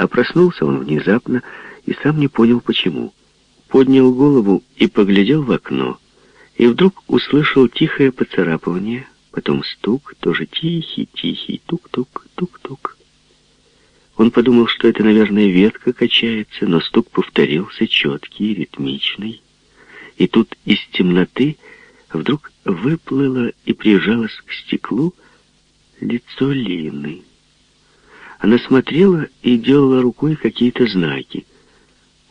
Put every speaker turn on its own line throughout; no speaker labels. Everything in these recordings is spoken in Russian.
А проснулся он внезапно и сам не понял, почему. Поднял голову и поглядел в окно, и вдруг услышал тихое поцарапывание, потом стук, тоже тихий-тихий, тук-тук, тук-тук. Он подумал, что это, наверное, ветка качается, но стук повторился, четкий, ритмичный. И тут из темноты вдруг выплыло и прижалось к стеклу лицо Лины. Она смотрела и делала рукой какие-то знаки.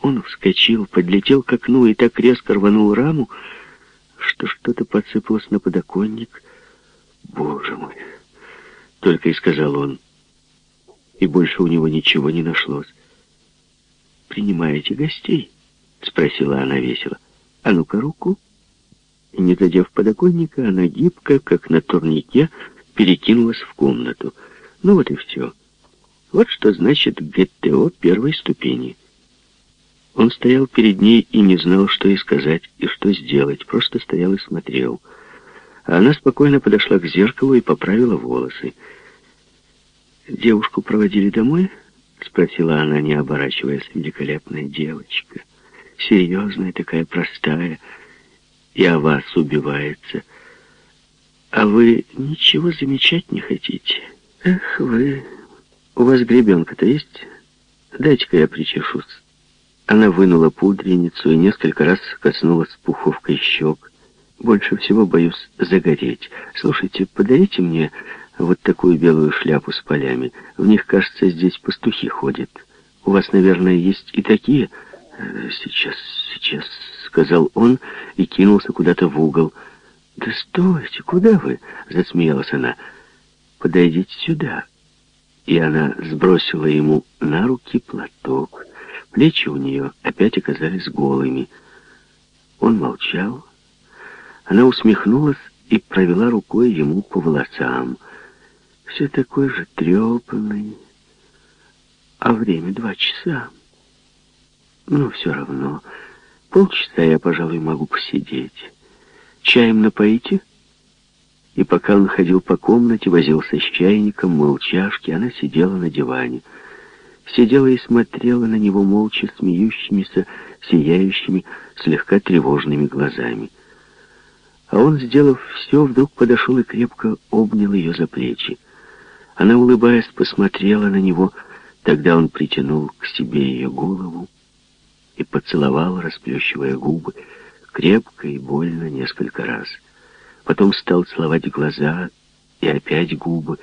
Он вскочил, подлетел к окну и так резко рванул раму, что что-то подсыпалось на подоконник. «Боже мой!» — только и сказал он и больше у него ничего не нашлось. «Принимаете гостей?» — спросила она весело. «А ну-ка руку». И, не задев подоконника, она гибко, как на турнике, перекинулась в комнату. Ну вот и все. Вот что значит ГТО первой ступени. Он стоял перед ней и не знал, что и сказать, и что сделать, просто стоял и смотрел. А она спокойно подошла к зеркалу и поправила волосы. «Девушку проводили домой?» — спросила она, не оборачиваясь. «Великолепная девочка, серьезная такая, простая, и о вас убивается. А вы ничего замечать не хотите? Эх, вы... У вас гребенка-то есть? Дайте-ка я причешусь». Она вынула пудреницу и несколько раз коснулась пуховкой щек. «Больше всего боюсь загореть. Слушайте, подарите мне вот такую белую шляпу с полями. В них, кажется, здесь пастухи ходят. У вас, наверное, есть и такие? Э, сейчас, сейчас, сказал он и кинулся куда-то в угол. Да стойте, куда вы? Засмеялась она. Подойдите сюда. И она сбросила ему на руки платок. Плечи у нее опять оказались голыми. Он молчал. Она усмехнулась и провела рукой ему по волосам все такой же трепанный. А время два часа. Ну, все равно. Полчаса я, пожалуй, могу посидеть. Чаем напоите? И пока он ходил по комнате, возился с чайником, мыл чашки, она сидела на диване. Сидела и смотрела на него молча, смеющимися, сияющими, слегка тревожными глазами. А он, сделав все, вдруг подошел и крепко обнял ее за плечи. Она, улыбаясь, посмотрела на него. Тогда он притянул к себе ее голову и поцеловал, расплющивая губы, крепко и больно несколько раз. Потом стал целовать глаза и опять губы.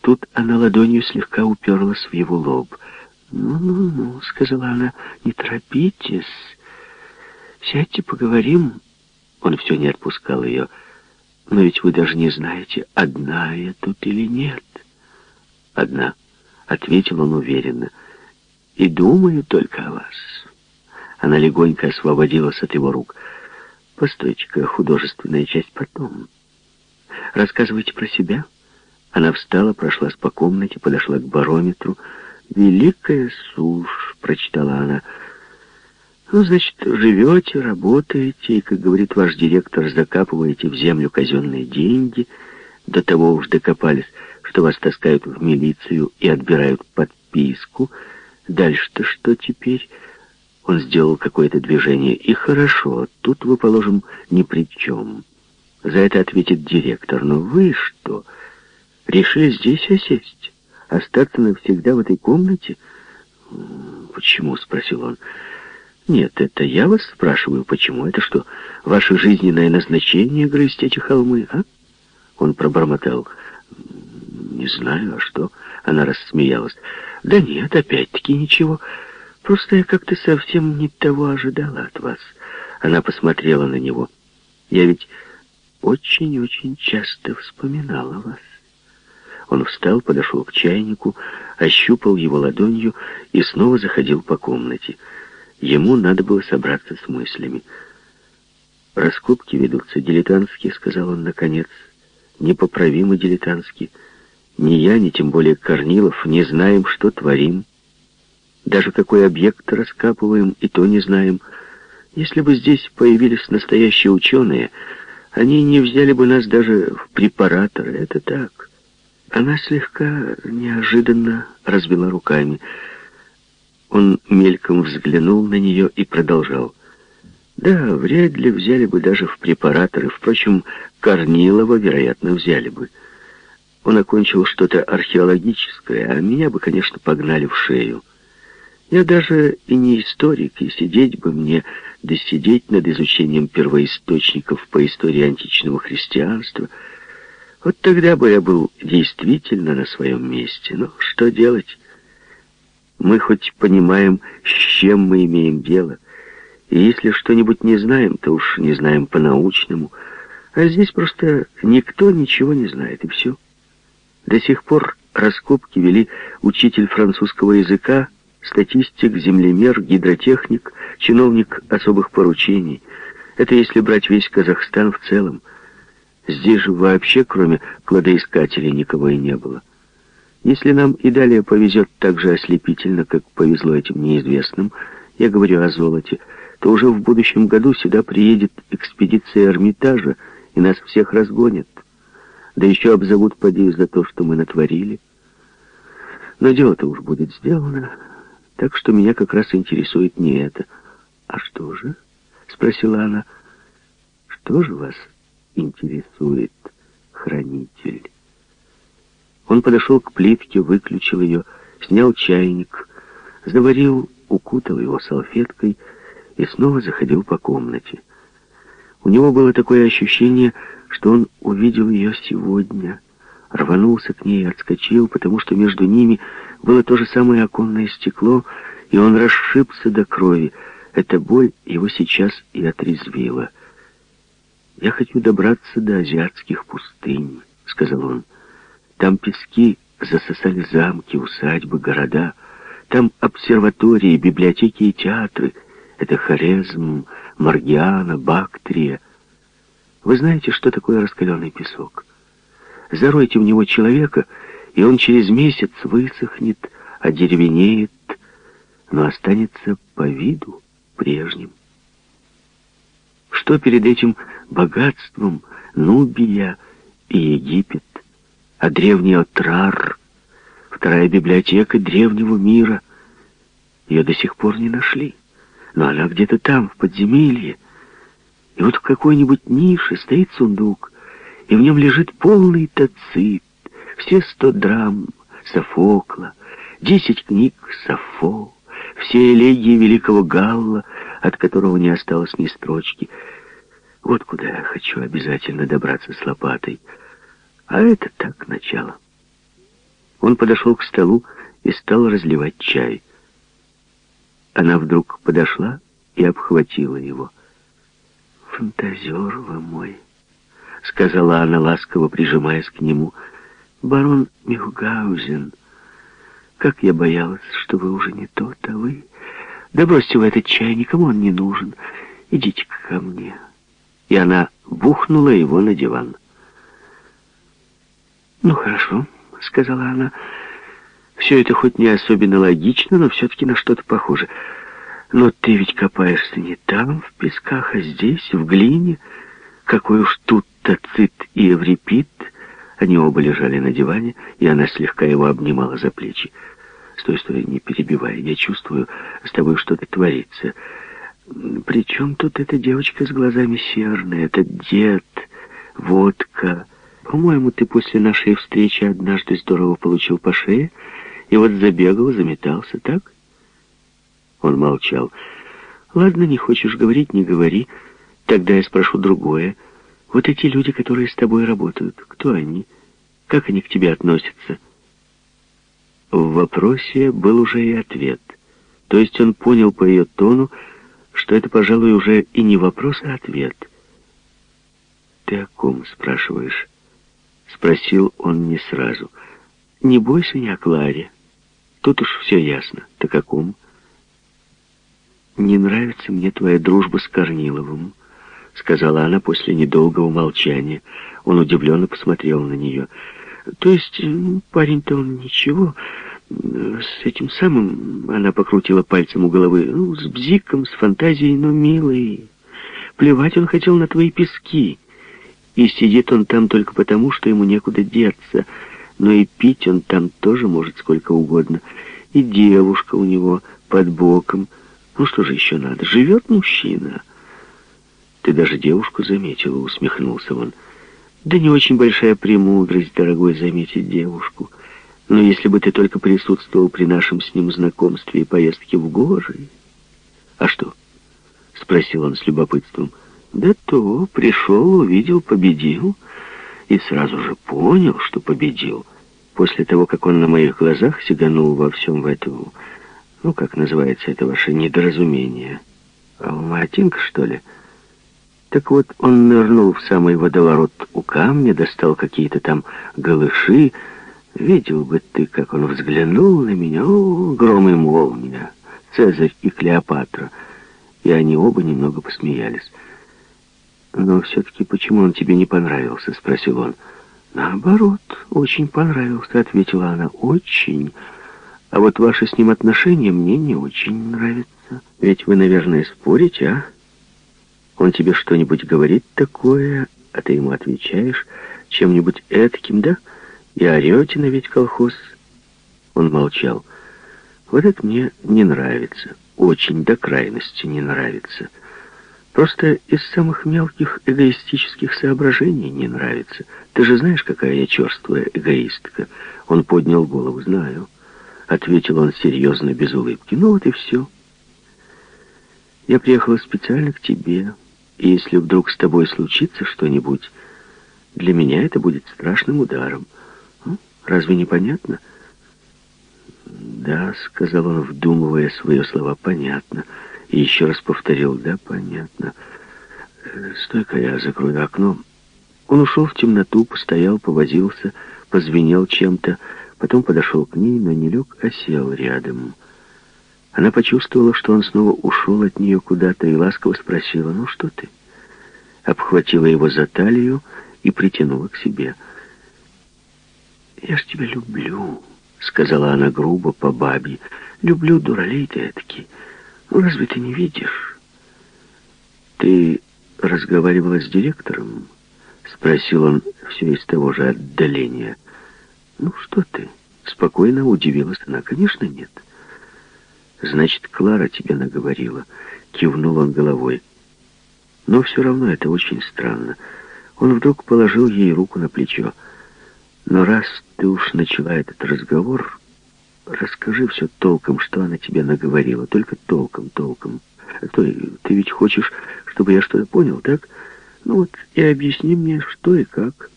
Тут она ладонью слегка уперлась в его лоб. «Ну-ну-ну», — сказала она, — «не торопитесь. Сядьте, поговорим». Он все не отпускал ее. «Но ведь вы даже не знаете, одна я тут или нет». «Одна», — ответил он уверенно, — «и думаю только о вас». Она легонько освободилась от его рук. «Постойте-ка, художественная часть потом. Рассказывайте про себя». Она встала, прошлась по комнате, подошла к барометру. «Великая сушь», — прочитала она. «Ну, значит, живете, работаете, и, как говорит ваш директор, закапываете в землю казенные деньги. До того уж докопались, что вас таскают в милицию и отбирают подписку. Дальше-то что теперь? Он сделал какое-то движение. И хорошо, тут вы, положим, ни при чем. За это ответит директор. Но вы что, решили здесь осесть? Остаться навсегда в этой комнате? Почему? Спросил он. Нет, это я вас спрашиваю, почему? Это что, ваше жизненное назначение грызть эти холмы, а? Он пробормотал. «Не знаю, а что?» Она рассмеялась. «Да нет, опять-таки ничего. Просто я как-то совсем не того ожидала от вас». Она посмотрела на него. «Я ведь очень-очень часто вспоминала вас». Он встал, подошел к чайнику, ощупал его ладонью и снова заходил по комнате. Ему надо было собраться с мыслями. «Раскопки ведутся дилетантски», — сказал он наконец, — «непоправимо дилетантски». Ни я, ни тем более Корнилов не знаем, что творим. Даже какой объект раскапываем, и то не знаем. Если бы здесь появились настоящие ученые, они не взяли бы нас даже в препараторы. Это так. Она слегка неожиданно развела руками. Он мельком взглянул на нее и продолжал. Да, вряд ли взяли бы даже в препараторы. Впрочем, Корнилова, вероятно, взяли бы. Он окончил что-то археологическое, а меня бы, конечно, погнали в шею. Я даже и не историк, и сидеть бы мне, да сидеть над изучением первоисточников по истории античного христианства. Вот тогда бы я был действительно на своем месте. Но что делать? Мы хоть понимаем, с чем мы имеем дело, и если что-нибудь не знаем, то уж не знаем по-научному, а здесь просто никто ничего не знает, и все. До сих пор раскопки вели учитель французского языка, статистик, землемер, гидротехник, чиновник особых поручений. Это если брать весь Казахстан в целом. Здесь же вообще, кроме кладоискателей, никого и не было. Если нам и далее повезет так же ослепительно, как повезло этим неизвестным, я говорю о золоте, то уже в будущем году сюда приедет экспедиция Эрмитажа, и нас всех разгонят. Да еще обзовут поди за то, что мы натворили. Но дело-то уж будет сделано, так что меня как раз интересует не это. «А что же?» — спросила она. «Что же вас интересует, хранитель?» Он подошел к плитке, выключил ее, снял чайник, заварил, укутал его салфеткой и снова заходил по комнате. У него было такое ощущение, что он увидел ее сегодня, рванулся к ней и отскочил, потому что между ними было то же самое оконное стекло, и он расшибся до крови. Эта боль его сейчас и отрезвила. «Я хочу добраться до азиатских пустынь», — сказал он. Там пески засосали замки, усадьбы, города. Там обсерватории, библиотеки и театры. Это Хорезм, Маргиана, Бактрия. Вы знаете, что такое раскаленный песок? Заройте в него человека, и он через месяц высохнет, одеревенеет, но останется по виду прежним. Что перед этим богатством Нубия и Египет? а древний Отрар, вторая библиотека древнего мира. Ее до сих пор не нашли, но она где-то там, в подземелье. И вот в какой-нибудь нише стоит сундук, и в нем лежит полный тацит, все сто драм Софокла, десять книг Сафо, все элегии великого Галла, от которого не осталось ни строчки. Вот куда я хочу обязательно добраться с лопатой — а это так, начало. Он подошел к столу и стал разливать чай. Она вдруг подошла и обхватила его. «Фантазер вы мой», — сказала она, ласково прижимаясь к нему. «Барон Мюхгаузен, как я боялась, что вы уже не тот, а вы... Да бросьте вы этот чай, никому он не нужен. идите ко мне». И она бухнула его на диван. «Ну, хорошо», — сказала она. «Все это хоть не особенно логично, но все-таки на что-то похоже. Но ты ведь копаешься не там, в песках, а здесь, в глине. Какой уж тут Тацит и Еврипид». Они оба лежали на диване, и она слегка его обнимала за плечи. «Стой, стой, не перебивай, я чувствую, с тобой что-то творится. Причем тут эта девочка с глазами серные, этот дед, водка...» По-моему, ты после нашей встречи однажды здорово получил по шее, и вот забегал, заметался, так? Он молчал. Ладно, не хочешь говорить, не говори. Тогда я спрошу другое. Вот эти люди, которые с тобой работают, кто они? Как они к тебе относятся? В вопросе был уже и ответ. То есть он понял по ее тону, что это, пожалуй, уже и не вопрос, а ответ. «Ты о ком?» — спрашиваешь. Спросил он не сразу. «Не бойся не о Кларе. Тут уж все ясно. Ты каком?» «Не нравится мне твоя дружба с Корниловым», — сказала она после недолгого молчания. Он удивленно посмотрел на нее. «То есть парень-то он ничего. С этим самым...» — она покрутила пальцем у головы. «Ну, с бзиком, с фантазией, но милый. Плевать он хотел на твои пески». И сидит он там только потому, что ему некуда деться. Но и пить он там тоже может сколько угодно. и девушка у него под боком. Ну что же еще надо? Живет мужчина. Ты даже девушку заметила, усмехнулся он. Да не очень большая премудрость, дорогой, заметить девушку. Но если бы ты только присутствовал при нашем с ним знакомстве и поездке в горы... А что? Спросил он с любопытством. Да то, пришел, увидел, победил. И сразу же понял, что победил. После того, как он на моих глазах сиганул во всем в эту... Ну, как называется это ваше недоразумение? Алматинка, что ли? Так вот, он нырнул в самый водоворот у камня, достал какие-то там голыши. Видел бы ты, как он взглянул на меня. О, гром и молния. Цезарь и Клеопатра. И они оба немного посмеялись. «Но все-таки почему он тебе не понравился?» — спросил он. «Наоборот, очень понравился», — ответила она. «Очень. А вот ваши с ним отношения мне не очень нравятся. Ведь вы, наверное, спорите, а? Он тебе что-нибудь говорит такое, а ты ему отвечаешь чем-нибудь этким, да? И орете на ведь колхоз». Он молчал. «Вот это мне не нравится. Очень до крайности не нравится». Просто из самых мелких эгоистических соображений не нравится. Ты же знаешь, какая я черствая эгоистка. Он поднял голову. Знаю. Ответил он серьезно, без улыбки. Ну вот и все. Я приехала специально к тебе. И если вдруг с тобой случится что-нибудь, для меня это будет страшным ударом. Разве не понятно? Да, сказал он, вдумывая свои слова, понятно. И еще раз повторил, да, понятно. Э, Стой-ка, я закрою окно. Он ушел в темноту, постоял, повозился, позвенел чем-то, потом подошел к ней, но не лег, а сел рядом. Она почувствовала, что он снова ушел от нее куда-то и ласково спросила, «Ну что ты?» Обхватила его за талию и притянула к себе. «Я ж тебя люблю», — сказала она грубо, по бабе. «Люблю, дуралей ты этакий». Ну, разве ты не видишь? Ты разговаривала с директором? Спросил он все из того же отдаления. Ну, что ты? Спокойно удивилась она. Конечно, нет. Значит, Клара тебе наговорила. Кивнул он головой. Но все равно это очень странно. Он вдруг положил ей руку на плечо. Но раз ты уж начала этот разговор, Расскажи все толком, что она тебе наговорила. Только толком, толком. Стой, ты ведь хочешь, чтобы я что-то понял, так? Ну вот и объясни мне, что и как.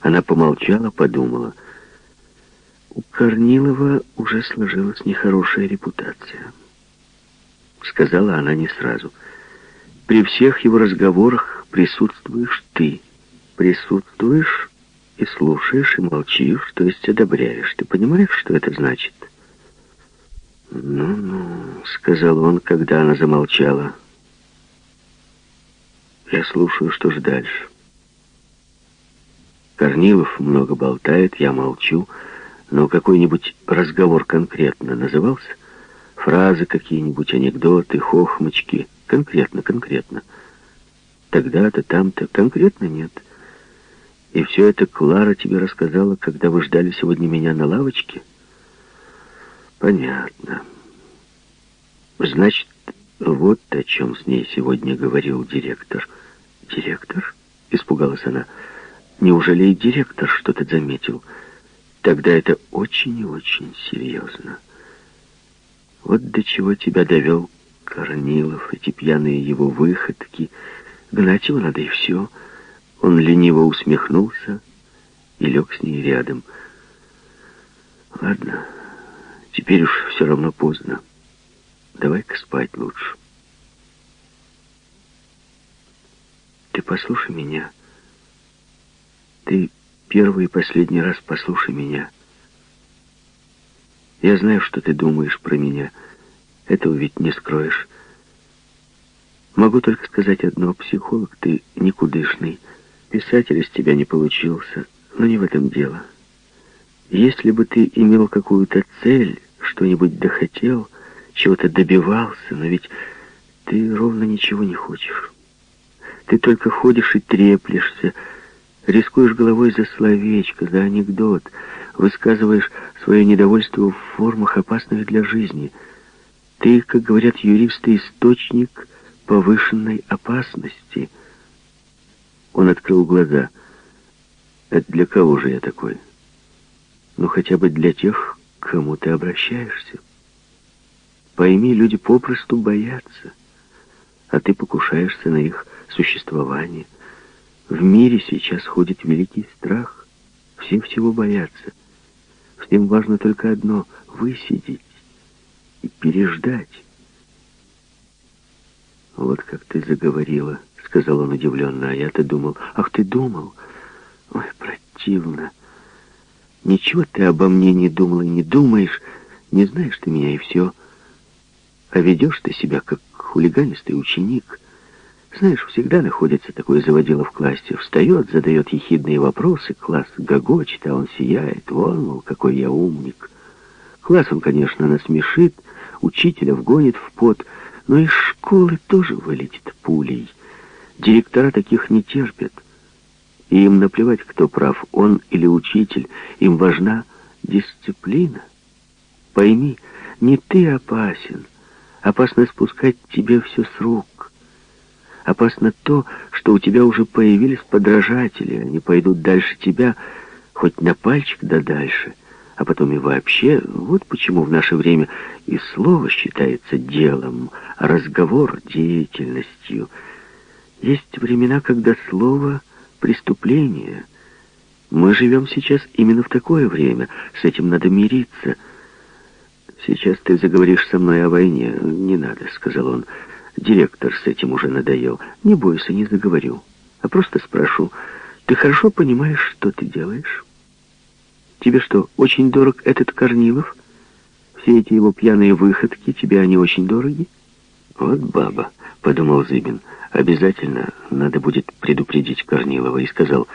Она помолчала, подумала. У Корнилова уже сложилась нехорошая репутация. Сказала она не сразу. При всех его разговорах присутствуешь ты. Присутствуешь и слушаешь, и молчишь, то есть одобряешь. Ты понимаешь, что это значит?» «Ну-ну», — сказал он, когда она замолчала. «Я слушаю, что ж дальше». Корнилов много болтает, я молчу, но какой-нибудь разговор конкретно назывался? Фразы какие-нибудь, анекдоты, хохмочки? Конкретно, конкретно. Тогда-то, там-то, конкретно нет. — и все это Клара тебе рассказала, когда вы ждали сегодня меня на лавочке? Понятно. Значит, вот о чем с ней сегодня говорил директор. Директор? Испугалась она. Неужели и директор что-то заметил? Тогда это очень и очень серьезно. Вот до чего тебя довел Корнилов, эти пьяные его выходки. Гнать его надо и все. Он лениво усмехнулся и лег с ней рядом. «Ладно, теперь уж все равно поздно. Давай-ка спать лучше». «Ты послушай меня. Ты первый и последний раз послушай меня. Я знаю, что ты думаешь про меня. Этого ведь не скроешь. Могу только сказать одно. Психолог ты никудышный». Писатель из тебя не получился, но не в этом дело. Если бы ты имел какую-то цель, что-нибудь дохотел, чего-то добивался, но ведь ты ровно ничего не хочешь. Ты только ходишь и треплешься, рискуешь головой за словечко, за анекдот. высказываешь свое недовольство в формах, опасных для жизни. Ты, как говорят юристы, источник повышенной опасности. Он открыл глаза. Это для кого же я такой? Ну, хотя бы для тех, к кому ты обращаешься. Пойми, люди попросту боятся, а ты покушаешься на их существование. В мире сейчас ходит великий страх. Все всего боятся. Всем важно только одно — высидеть и переждать. «Вот как ты заговорила», — сказал он удивленно, а я-то думал, «Ах, ты думал? Ой, противно. Ничего ты обо мне не думал и не думаешь, не знаешь ты меня и все. А ведешь ты себя, как хулиганистый ученик». Знаешь, всегда находится такой заводила в классе. Встает, задает ехидные вопросы, класс гогочет, а он сияет. Вон, мол, какой я умник. Класс он, конечно, насмешит, учителя вгонит в пот, но из школы тоже вылетит пулей. Директора таких не терпят. И им наплевать, кто прав, он или учитель. Им важна дисциплина. Пойми, не ты опасен. Опасно спускать тебе все с рук. Опасно то, что у тебя уже появились подражатели. Они пойдут дальше тебя, хоть на пальчик да дальше. А потом и вообще, вот почему в наше время и слово считается делом, а разговор — деятельностью. Есть времена, когда слово — преступление. Мы живем сейчас именно в такое время. С этим надо мириться. «Сейчас ты заговоришь со мной о войне. Не надо», — сказал он. Директор с этим уже надоел. Не бойся, не заговорю. А просто спрошу, ты хорошо понимаешь, что ты делаешь? Тебе что, очень дорог этот Корнилов? Все эти его пьяные выходки, тебе они очень дороги? Вот баба, подумал Зыбин. Обязательно надо будет предупредить Корнилова. И сказал,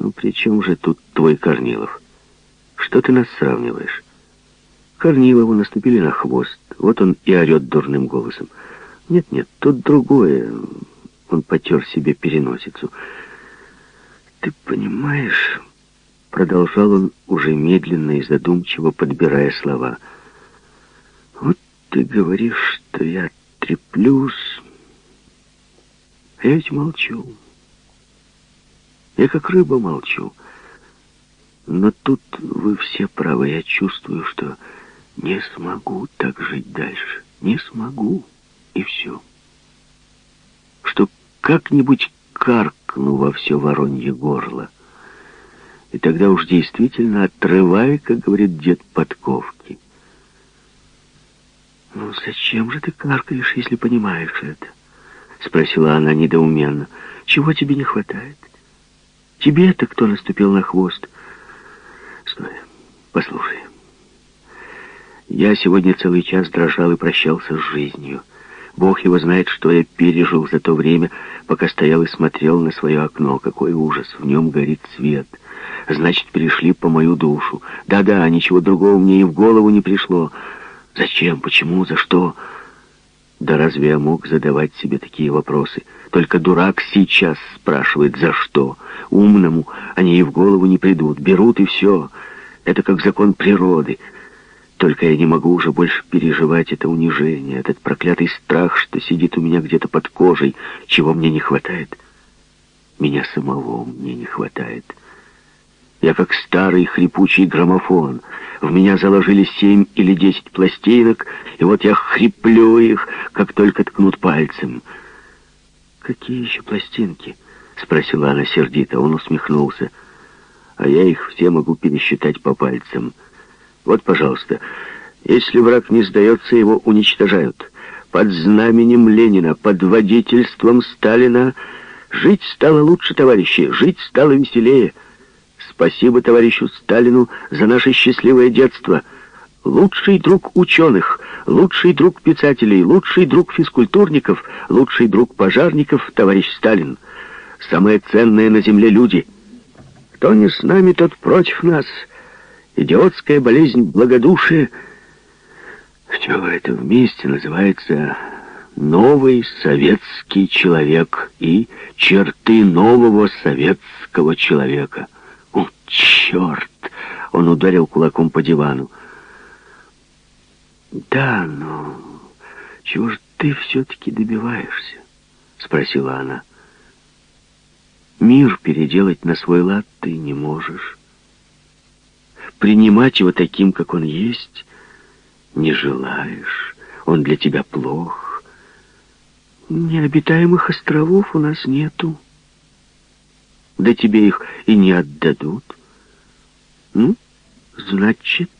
ну при чем же тут твой Корнилов? Что ты нас сравниваешь? Корнилову наступили на хвост. Вот он и орет дурным голосом. Нет-нет, тут другое. Он потер себе переносицу. Ты понимаешь, продолжал он уже медленно и задумчиво, подбирая слова. Вот ты говоришь, что я треплюсь, а я ведь молчу. Я как рыба молчу. Но тут вы все правы. Я чувствую, что не смогу так жить дальше. Не смогу и все. Что как-нибудь каркну во все воронье горло. И тогда уж действительно отрывай, как говорит дед, подковки. «Ну зачем же ты каркаешь, если понимаешь это?» Спросила она недоуменно. «Чего тебе не хватает? Тебе-то кто наступил на хвост?» «Стой, послушай. Я сегодня целый час дрожал и прощался с жизнью». Бог его знает, что я пережил за то время, пока стоял и смотрел на свое окно. Какой ужас! В нем горит свет. Значит, пришли по мою душу. Да-да, ничего другого мне и в голову не пришло. Зачем? Почему? За что? Да разве я мог задавать себе такие вопросы? Только дурак сейчас спрашивает, за что. Умному они и в голову не придут. Берут и все. Это как закон природы. Только я не могу уже больше переживать это унижение, этот проклятый страх, что сидит у меня где-то под кожей, чего мне не хватает. Меня самого мне не хватает. Я как старый хрипучий граммофон. В меня заложили семь или десять пластинок, и вот я хриплю их, как только ткнут пальцем. «Какие еще пластинки?» — спросила она сердито. Он усмехнулся. «А я их все могу пересчитать по пальцам». Вот, пожалуйста, если враг не сдается, его уничтожают. Под знаменем Ленина, под водительством Сталина жить стало лучше, товарищи, жить стало веселее. Спасибо товарищу Сталину за наше счастливое детство. Лучший друг ученых, лучший друг писателей, лучший друг физкультурников, лучший друг пожарников, товарищ Сталин. Самые ценные на земле люди. Кто не с нами, тот против нас — идиотская болезнь благодушия. Все это вместе называется «Новый советский человек» и «Черты нового советского человека». О, черт! Он ударил кулаком по дивану. «Да, но чего же ты все-таки добиваешься?» — спросила она. «Мир переделать на свой лад ты не можешь. Принимать его таким, как он есть, не желаешь. Он для тебя плох. Необитаемых островов у нас нету. Да тебе их и не отдадут. Ну, значит...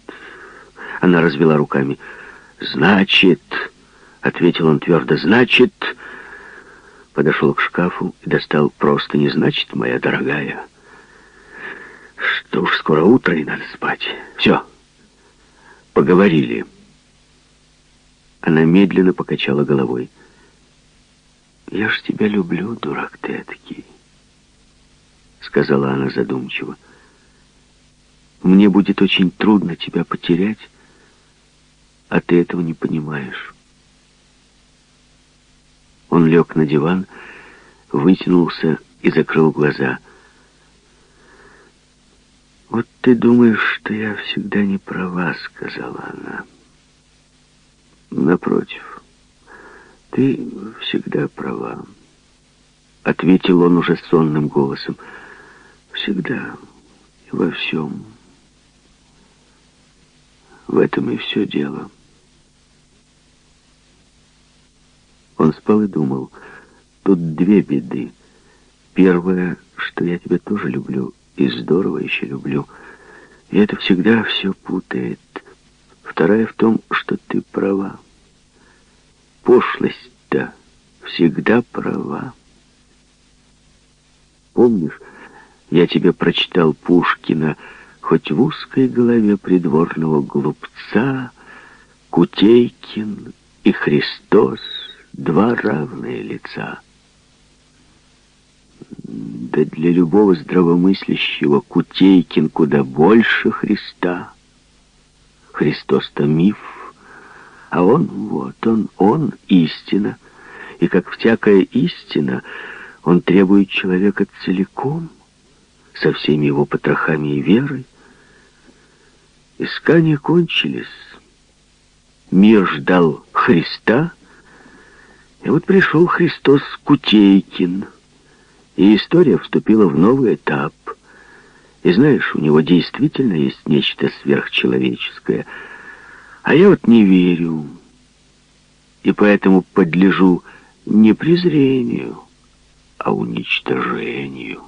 Она развела руками. «Значит...» — ответил он твердо. «Значит...» Подошел к шкафу и достал просто «не значит, моя дорогая». «Что уж скоро утро и надо спать. Все, поговорили». Она медленно покачала головой. «Я ж тебя люблю, дурак ты этакий», — сказала она задумчиво. «Мне будет очень трудно тебя потерять, а ты этого не понимаешь». Он лег на диван, вытянулся и закрыл глаза. «Вот ты думаешь, что я всегда не права», — сказала она. «Напротив, ты всегда права», — ответил он уже сонным голосом. «Всегда и во всем. В этом и все дело». Он спал и думал, тут две беды. Первая, что я тебя тоже люблю, и здорово еще люблю. И это всегда все путает. Вторая в том, что ты права. Пошлость-то всегда права. Помнишь, я тебе прочитал Пушкина, хоть в узкой голове придворного глупца Кутейкин и Христос — два равные лица. Да для любого здравомыслящего Кутейкин куда больше Христа. Христос-то миф, а он, вот он, он истина. И как всякая истина, он требует человека целиком, со всеми его потрохами и верой. Искания кончились. Мир ждал Христа — и вот пришел Христос Кутейкин, и история вступила в новый этап. И знаешь, у него действительно есть нечто сверхчеловеческое, а я вот не верю, и поэтому подлежу не презрению, а уничтожению.